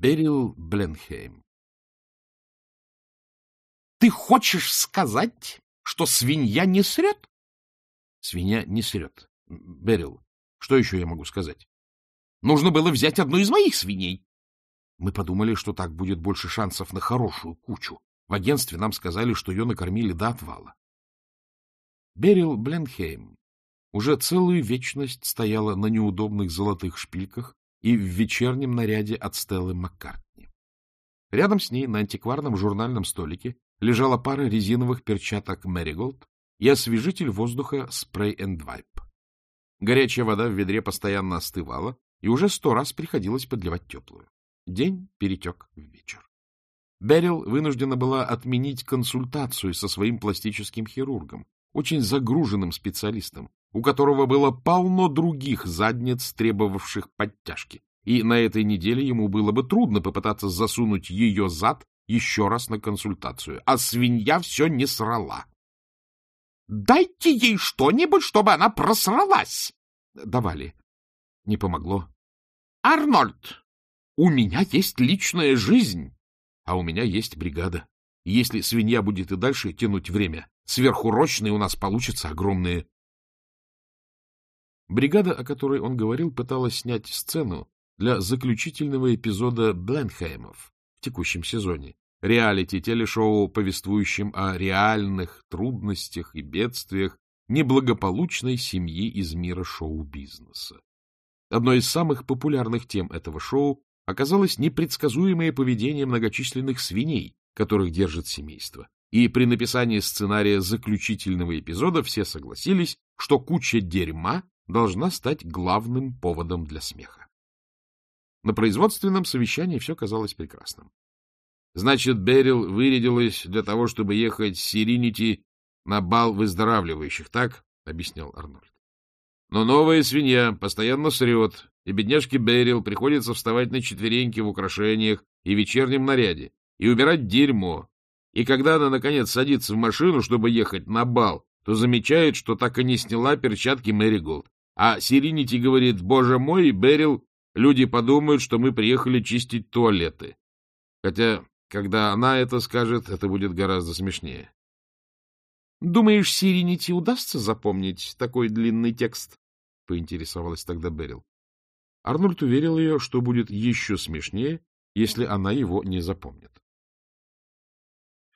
Берил Бленхейм. — Ты хочешь сказать, что свинья не срет? — Свинья не срет. Берил, что еще я могу сказать? — Нужно было взять одну из моих свиней. Мы подумали, что так будет больше шансов на хорошую кучу. В агентстве нам сказали, что ее накормили до отвала. Берил Бленхейм уже целую вечность стояла на неудобных золотых шпильках и в вечернем наряде от Стеллы Маккартни. Рядом с ней на антикварном журнальном столике лежала пара резиновых перчаток Мэриголд и освежитель воздуха Spray and Wipe. Горячая вода в ведре постоянно остывала, и уже сто раз приходилось подливать теплую. День перетек в вечер. Берил вынуждена была отменить консультацию со своим пластическим хирургом, очень загруженным специалистом, у которого было полно других задниц, требовавших подтяжки, и на этой неделе ему было бы трудно попытаться засунуть ее зад еще раз на консультацию, а свинья все не срала. — Дайте ей что-нибудь, чтобы она просралась! — Давали. Не помогло. — Арнольд, у меня есть личная жизнь. А у меня есть бригада. Если свинья будет и дальше тянуть время, сверхурочные у нас получатся огромные. Бригада, о которой он говорил, пыталась снять сцену для заключительного эпизода Бленхеймов в текущем сезоне. Реалити-телешоу, повествующем о реальных трудностях и бедствиях неблагополучной семьи из мира шоу-бизнеса. Одной из самых популярных тем этого шоу оказалось непредсказуемое поведение многочисленных свиней, которых держит семейство. И при написании сценария заключительного эпизода все согласились, что куча дерьма должна стать главным поводом для смеха. На производственном совещании все казалось прекрасным. — Значит, Берил вырядилась для того, чтобы ехать с Сиринити на бал выздоравливающих, так? — объяснял Арнольд. — Но новая свинья постоянно срет, и бедняжке Берил приходится вставать на четвереньки в украшениях и вечернем наряде и убирать дерьмо. И когда она, наконец, садится в машину, чтобы ехать на бал, то замечает, что так и не сняла перчатки Мэри Голд. А Сиринити говорит, боже мой, Берил, люди подумают, что мы приехали чистить туалеты. Хотя, когда она это скажет, это будет гораздо смешнее. — Думаешь, Сиринити удастся запомнить такой длинный текст? — поинтересовалась тогда Берил. Арнольд уверил ее, что будет еще смешнее, если она его не запомнит.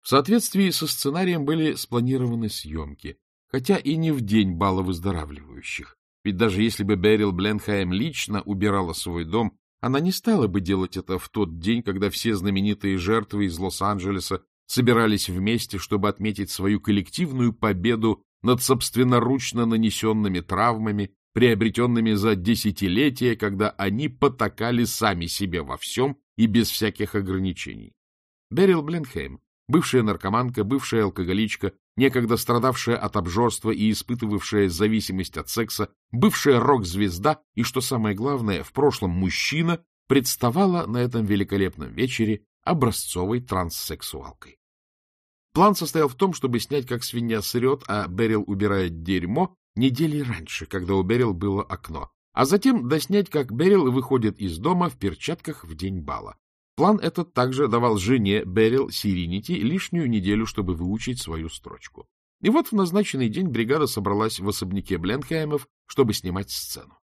В соответствии со сценарием были спланированы съемки, хотя и не в день бала выздоравливающих. Ведь даже если бы Берил Бленхайм лично убирала свой дом, она не стала бы делать это в тот день, когда все знаменитые жертвы из Лос-Анджелеса собирались вместе, чтобы отметить свою коллективную победу над собственноручно нанесенными травмами, приобретенными за десятилетия, когда они потакали сами себе во всем и без всяких ограничений. Берил Бленхейм, бывшая наркоманка, бывшая алкоголичка, некогда страдавшая от обжорства и испытывавшая зависимость от секса, бывшая рок-звезда и, что самое главное, в прошлом мужчина, представала на этом великолепном вечере образцовой транссексуалкой. План состоял в том, чтобы снять, как свинья срет, а Берил убирает дерьмо, недели раньше, когда у Берил было окно, а затем доснять, как Берил выходит из дома в перчатках в день бала. План этот также давал жене Берил Сиринити лишнюю неделю, чтобы выучить свою строчку. И вот в назначенный день бригада собралась в особняке Бленхаймов, чтобы снимать сцену.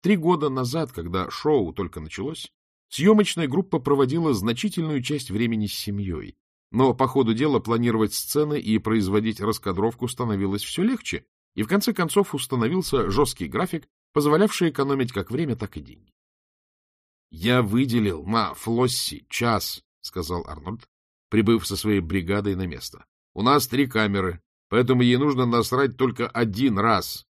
Три года назад, когда шоу только началось, съемочная группа проводила значительную часть времени с семьей. Но по ходу дела планировать сцены и производить раскадровку становилось все легче, и в конце концов установился жесткий график, позволявший экономить как время, так и деньги. — Я выделил на Флосси час, — сказал Арнольд, прибыв со своей бригадой на место. — У нас три камеры, поэтому ей нужно насрать только один раз.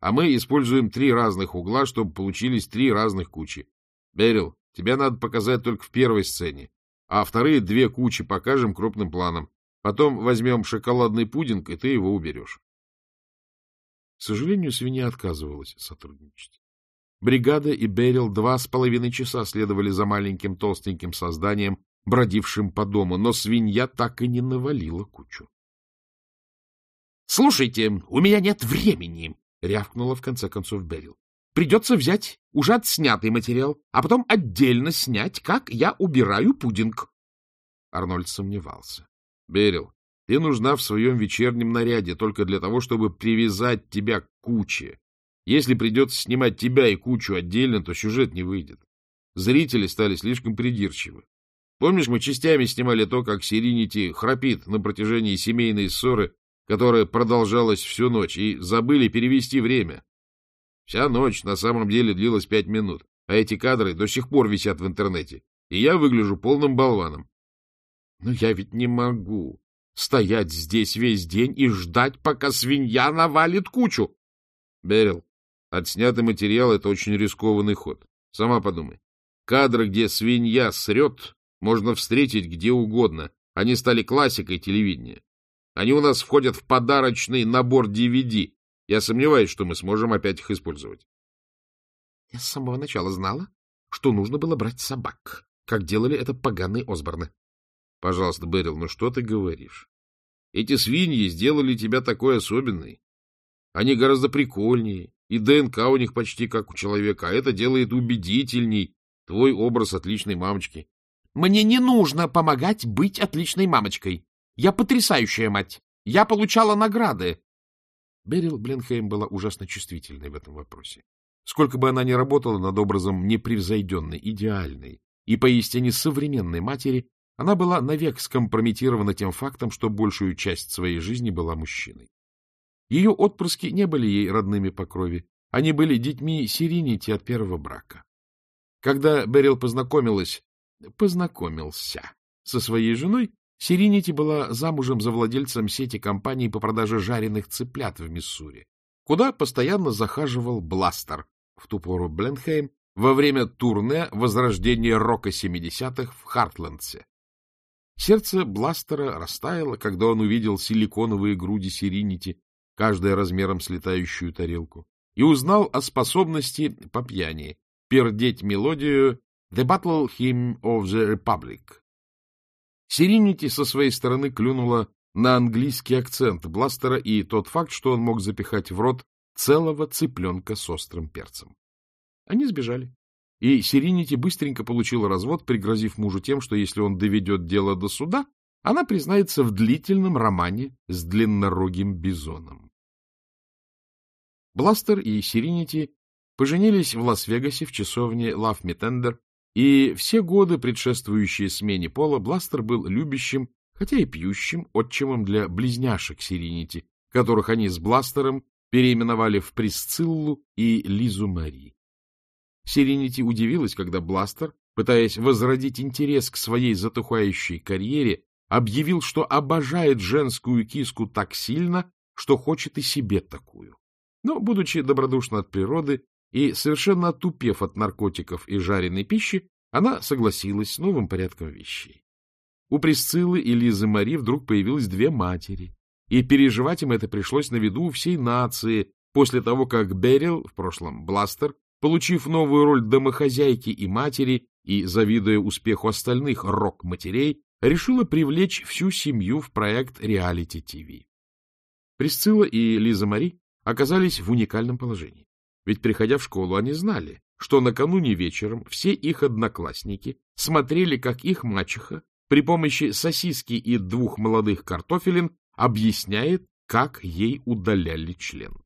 А мы используем три разных угла, чтобы получились три разных кучи. Берил, тебе надо показать только в первой сцене, а вторые две кучи покажем крупным планом. Потом возьмем шоколадный пудинг, и ты его уберешь. К сожалению, свинья отказывалась сотрудничать. Бригада и Берил два с половиной часа следовали за маленьким толстеньким созданием, бродившим по дому, но свинья так и не навалила кучу. — Слушайте, у меня нет времени, — рявкнула в конце концов Берил. Придется взять уже отснятый материал, а потом отдельно снять, как я убираю пудинг. Арнольд сомневался. — Берил, ты нужна в своем вечернем наряде только для того, чтобы привязать тебя к куче. Если придется снимать тебя и кучу отдельно, то сюжет не выйдет. Зрители стали слишком придирчивы. Помнишь, мы частями снимали то, как Сиринити храпит на протяжении семейной ссоры, которая продолжалась всю ночь, и забыли перевести время. Вся ночь на самом деле длилась пять минут, а эти кадры до сих пор висят в интернете, и я выгляжу полным болваном. Но я ведь не могу стоять здесь весь день и ждать, пока свинья навалит кучу. Берил, отснятый материал — это очень рискованный ход. Сама подумай. Кадры, где свинья срет, можно встретить где угодно. Они стали классикой телевидения. Они у нас входят в подарочный набор DVD. Я сомневаюсь, что мы сможем опять их использовать. Я с самого начала знала, что нужно было брать собак, как делали это поганые Осборны. Пожалуйста, Берил, ну что ты говоришь? Эти свиньи сделали тебя такой особенной. Они гораздо прикольнее, и ДНК у них почти как у человека, а это делает убедительней твой образ отличной мамочки. Мне не нужно помогать быть отличной мамочкой. Я потрясающая мать. Я получала награды. Берил Бленхейм была ужасно чувствительной в этом вопросе. Сколько бы она ни работала над образом непревзойденной, идеальной и поистине современной матери, она была навек скомпрометирована тем фактом, что большую часть своей жизни была мужчиной. Ее отпрыски не были ей родными по крови, они были детьми Сиринити от первого брака. Когда Берил познакомилась, познакомился со своей женой, Сиринити была замужем за владельцем сети компаний по продаже жареных цыплят в Миссури, куда постоянно захаживал Бластер, в ту пору Бленхейм, во время турне возрождения рока 70-х в Хартландсе. Сердце Бластера растаяло, когда он увидел силиконовые груди Сиринити, каждая размером с летающую тарелку, и узнал о способности по пьяни пердеть мелодию «The Battle Hymn of the Republic». Сиринити со своей стороны клюнула на английский акцент Бластера и тот факт, что он мог запихать в рот целого цыпленка с острым перцем. Они сбежали. И Сиринити быстренько получила развод, пригрозив мужу тем, что если он доведет дело до суда, она признается в длительном романе с длиннорогим бизоном. Бластер и Сиринити поженились в Лас-Вегасе в часовне Love Me Tender, и все годы, предшествующие смене пола, Бластер был любящим, хотя и пьющим, отчимом для близняшек Сиринити, которых они с Бластером переименовали в Присциллу и Лизу Мари. Сиринити удивилась, когда Бластер, пытаясь возродить интерес к своей затухающей карьере, объявил, что обожает женскую киску так сильно, что хочет и себе такую. Но, будучи добродушна от природы и совершенно отупев от наркотиков и жареной пищи, она согласилась с новым порядком вещей. У Присциллы и Лизы Мари вдруг появилось две матери, и переживать им это пришлось на виду у всей нации, после того, как Берил, в прошлом Бластер, Получив новую роль домохозяйки и матери и завидуя успеху остальных рок-матерей, решила привлечь всю семью в проект реалити-ТВ. Присцилла и Лиза Мари оказались в уникальном положении. Ведь, приходя в школу, они знали, что накануне вечером все их одноклассники смотрели, как их мачеха при помощи сосиски и двух молодых картофелин объясняет, как ей удаляли член.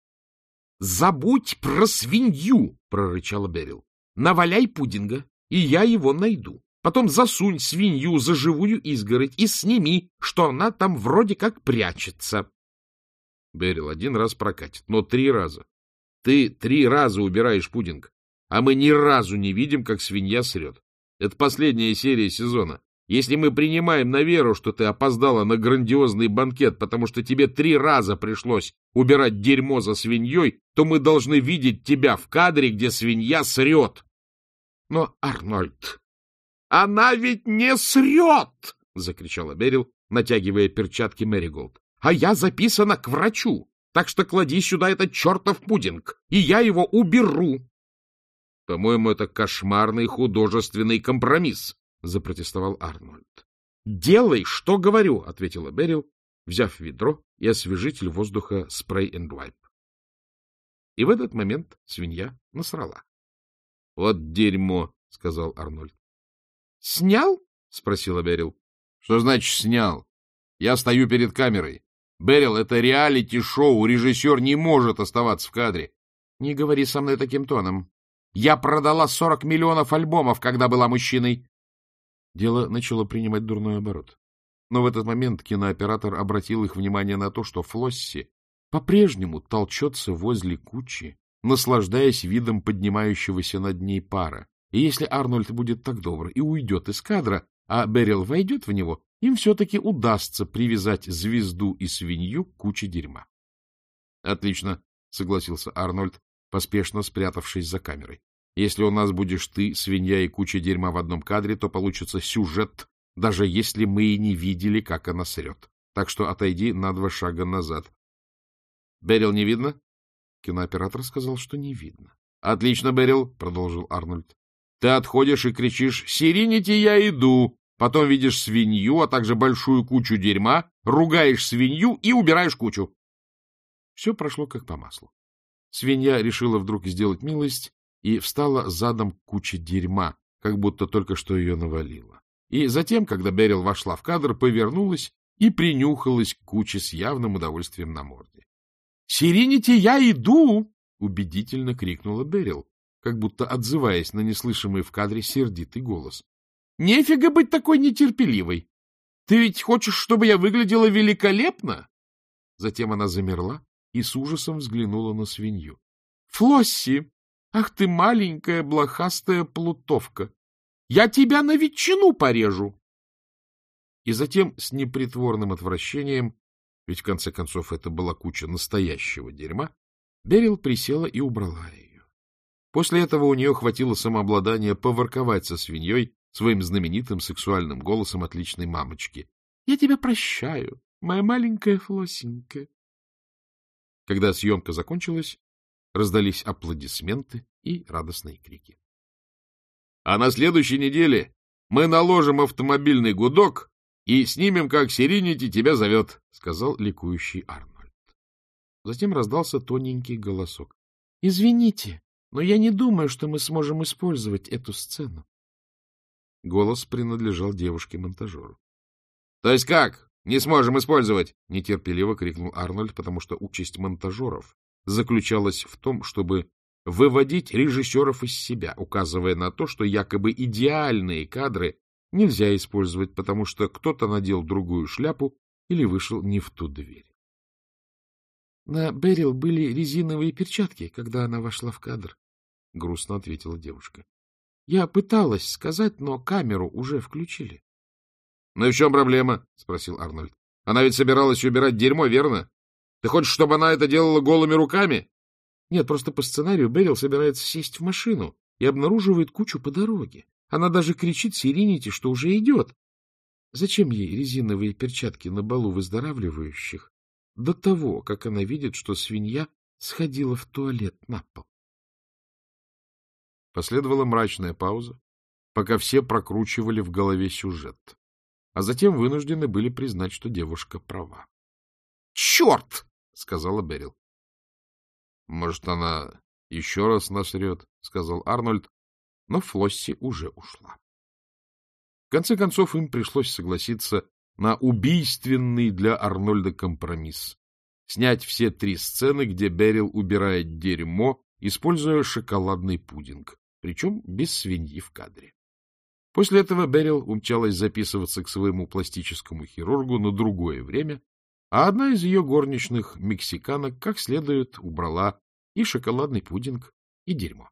— Забудь про свинью! — прорычала Берил. — Наваляй пудинга, и я его найду. Потом засунь свинью за живую изгородь и сними, что она там вроде как прячется. Берил, один раз прокатит, но три раза. Ты три раза убираешь пудинг, а мы ни разу не видим, как свинья срет. Это последняя серия сезона. Если мы принимаем на веру, что ты опоздала на грандиозный банкет, потому что тебе три раза пришлось убирать дерьмо за свиньей, то мы должны видеть тебя в кадре, где свинья срет. Но, Арнольд, она ведь не срет! — закричала Берил, натягивая перчатки Мэриголд. — А я записана к врачу, так что клади сюда этот чертов пудинг, и я его уберу. — По-моему, это кошмарный художественный компромисс, — запротестовал Арнольд. — Делай, что говорю, — ответила Берил, взяв ведро и освежитель воздуха спрей энд вайп. И в этот момент свинья насрала. — Вот дерьмо, — сказал Арнольд. — Снял? — спросила Берил. — Что значит снял? Я стою перед камерой. Берил, это реалити-шоу, режиссер не может оставаться в кадре. — Не говори со мной таким тоном. Я продала сорок миллионов альбомов, когда была мужчиной. Дело начало принимать дурной оборот. Но в этот момент кинооператор обратил их внимание на то, что Флосси по-прежнему толчется возле кучи, наслаждаясь видом поднимающегося над ней пара. И если Арнольд будет так добр и уйдет из кадра, а Берил войдет в него, им все-таки удастся привязать звезду и свинью к куче дерьма. — Отлично, — согласился Арнольд, поспешно спрятавшись за камерой. — Если у нас будешь ты, свинья и куча дерьма в одном кадре, то получится сюжет, даже если мы и не видели, как она срет. Так что отойди на два шага назад. — Берил не видно? Кинооператор сказал, что не видно. — Отлично, Берил, — продолжил Арнольд. — Ты отходишь и кричишь «Сиринити, я иду!» Потом видишь свинью, а также большую кучу дерьма, ругаешь свинью и убираешь кучу. Все прошло как по маслу. Свинья решила вдруг сделать милость и встала задом к куче дерьма, как будто только что ее навалило. И затем, когда Берил вошла в кадр, повернулась и принюхалась к куче с явным удовольствием на морде. Сиринити, я иду! — убедительно крикнула Берил, как будто отзываясь на неслышимый в кадре сердитый голос. — Нефига быть такой нетерпеливой! Ты ведь хочешь, чтобы я выглядела великолепно? Затем она замерла и с ужасом взглянула на свинью. — Флосси! Ах ты маленькая блохастая плутовка! Я тебя на ветчину порежу! И затем с непритворным отвращением ведь в конце концов это была куча настоящего дерьма, Берил присела и убрала ее. После этого у нее хватило самообладания поворковать со свиньей своим знаменитым сексуальным голосом отличной мамочки. — Я тебя прощаю, моя маленькая Флосенька. Когда съемка закончилась, раздались аплодисменты и радостные крики. — А на следующей неделе мы наложим автомобильный гудок и снимем, как Сиринити тебя зовет, — сказал ликующий Арнольд. Затем раздался тоненький голосок. — Извините, но я не думаю, что мы сможем использовать эту сцену. Голос принадлежал девушке-монтажеру. — То есть как? Не сможем использовать? — нетерпеливо крикнул Арнольд, потому что участь монтажеров заключалась в том, чтобы выводить режиссеров из себя, указывая на то, что якобы идеальные кадры нельзя использовать, потому что кто-то надел другую шляпу или вышел не в ту дверь. На Берил были резиновые перчатки, когда она вошла в кадр, — грустно ответила девушка. Я пыталась сказать, но камеру уже включили. — Ну и в чем проблема? — спросил Арнольд. — Она ведь собиралась убирать дерьмо, верно? Ты хочешь, чтобы она это делала голыми руками? — Нет, просто по сценарию Берил собирается сесть в машину и обнаруживает кучу по дороге. Она даже кричит Сиринити, что уже идет. Зачем ей резиновые перчатки на балу выздоравливающих до того, как она видит, что свинья сходила в туалет на пол? Последовала мрачная пауза, пока все прокручивали в голове сюжет, а затем вынуждены были признать, что девушка права. — Черт! — сказала Берил. — Может, она еще раз насрет, — сказал Арнольд, но Флосси уже ушла. В конце концов, им пришлось согласиться на убийственный для Арнольда компромисс. Снять все три сцены, где Берил убирает дерьмо, используя шоколадный пудинг, причем без свиньи в кадре. После этого Берил умчалась записываться к своему пластическому хирургу на другое время, а одна из ее горничных, мексиканок, как следует убрала и шоколадный пудинг, и дерьмо.